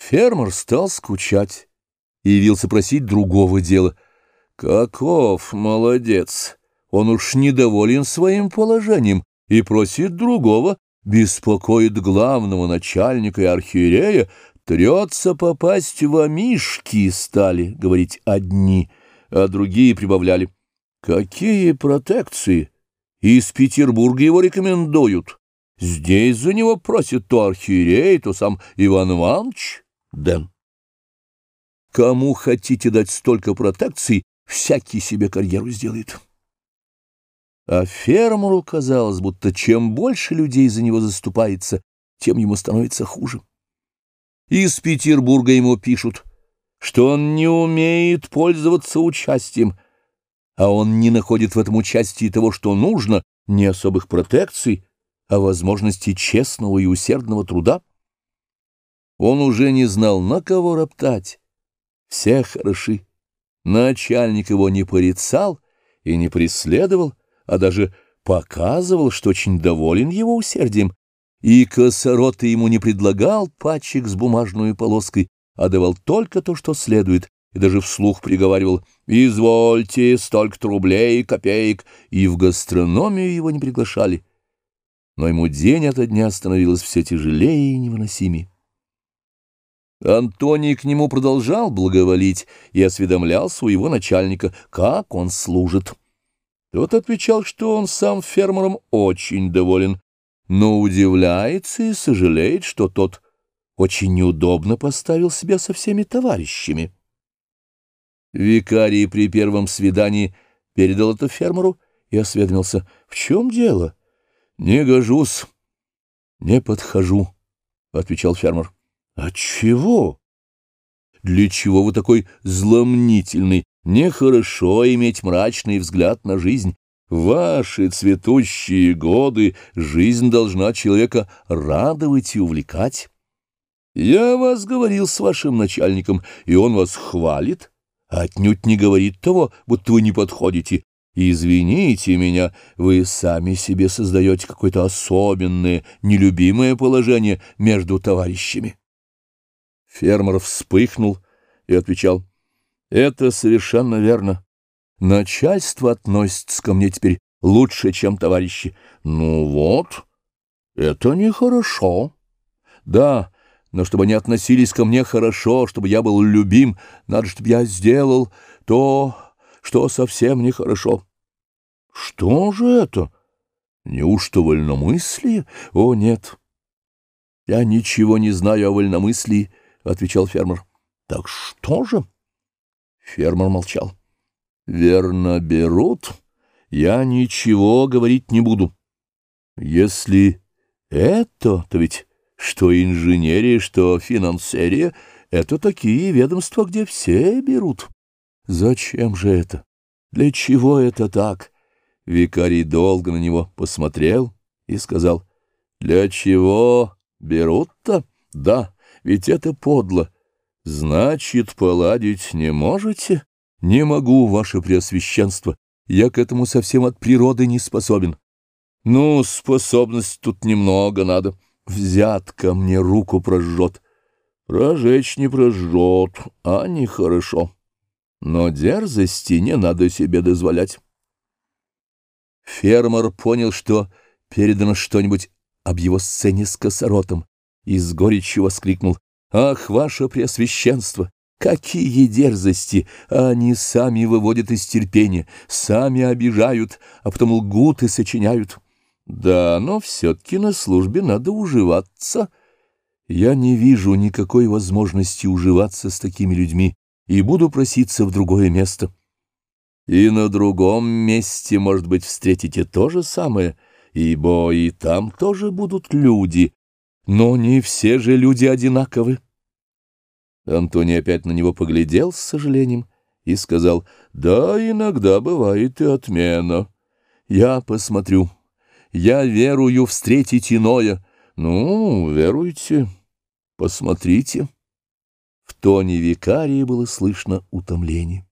Фермер стал скучать и явился просить другого дела. Каков молодец! Он уж недоволен своим положением и просит другого, беспокоит главного начальника и архиерея, трется попасть в амишки, стали говорить одни, а другие прибавляли. Какие протекции! Из Петербурга его рекомендуют. Здесь за него просит то архиерей, то сам Иван Иванович. Дэн. Кому хотите дать столько протекций, всякий себе карьеру сделает. А фермеру казалось, будто чем больше людей за него заступается, тем ему становится хуже. Из Петербурга ему пишут, что он не умеет пользоваться участием, а он не находит в этом участии того, что нужно, ни особых протекций, а возможности честного и усердного труда. Он уже не знал, на кого роптать. Все хороши. Начальник его не порицал и не преследовал, а даже показывал, что очень доволен его усердием, и косороты ему не предлагал пачек с бумажной полоской, а давал только то, что следует, и даже вслух приговаривал «Извольте, столько-то рублей, копеек», и в гастрономию его не приглашали. Но ему день ото дня становилось все тяжелее и невыносимее. Антоний к нему продолжал благоволить и осведомлял своего начальника, как он служит. Тот отвечал, что он сам фермером очень доволен, но удивляется и сожалеет, что тот очень неудобно поставил себя со всеми товарищами. Викарий при первом свидании передал это фермеру и осведомился, в чем дело? «Не гожусь, не подхожу», — отвечал фермер. «Отчего? Для чего вы такой зломнительный? Нехорошо иметь мрачный взгляд на жизнь. Ваши цветущие годы жизнь должна человека радовать и увлекать. Я вас говорил с вашим начальником, и он вас хвалит, а отнюдь не говорит того, будто вы не подходите. Извините меня, вы сами себе создаете какое-то особенное, нелюбимое положение между товарищами. Фермер вспыхнул и отвечал, «Это совершенно верно. Начальство относится ко мне теперь лучше, чем товарищи. Ну вот, это нехорошо. Да, но чтобы они относились ко мне хорошо, чтобы я был любим, надо, чтобы я сделал то, что совсем нехорошо. Что же это? Неужто вольномыслие? О, нет. Я ничего не знаю о вольномыслии, — отвечал фермер. Так что же? Фермер молчал. Верно берут. Я ничего говорить не буду. Если это, то ведь что инженерия, что финансерия — это такие ведомства, где все берут. Зачем же это? Для чего это так? Викарий долго на него посмотрел и сказал, «Для чего берут-то? Да, ведь это подло. Значит, поладить не можете? Не могу, ваше преосвященство. Я к этому совсем от природы не способен. Ну, способность тут немного надо. Взятка мне руку прожжет. Прожечь не прожжет, а нехорошо. Но дерзости не надо себе дозволять. Фермер понял, что передано что-нибудь об его сцене с косоротом, и с горечью воскликнул «Ах, ваше преосвященство! Какие дерзости! Они сами выводят из терпения, сами обижают, а потом лгут и сочиняют. Да, но все-таки на службе надо уживаться. Я не вижу никакой возможности уживаться с такими людьми и буду проситься в другое место». И на другом месте, может быть, встретите то же самое, ибо и там тоже будут люди, но не все же люди одинаковы. Антоний опять на него поглядел с сожалением и сказал, «Да, иногда бывает и отмена. Я посмотрю. Я верую встретить иное. Ну, веруйте, посмотрите». В тоне викария было слышно утомление.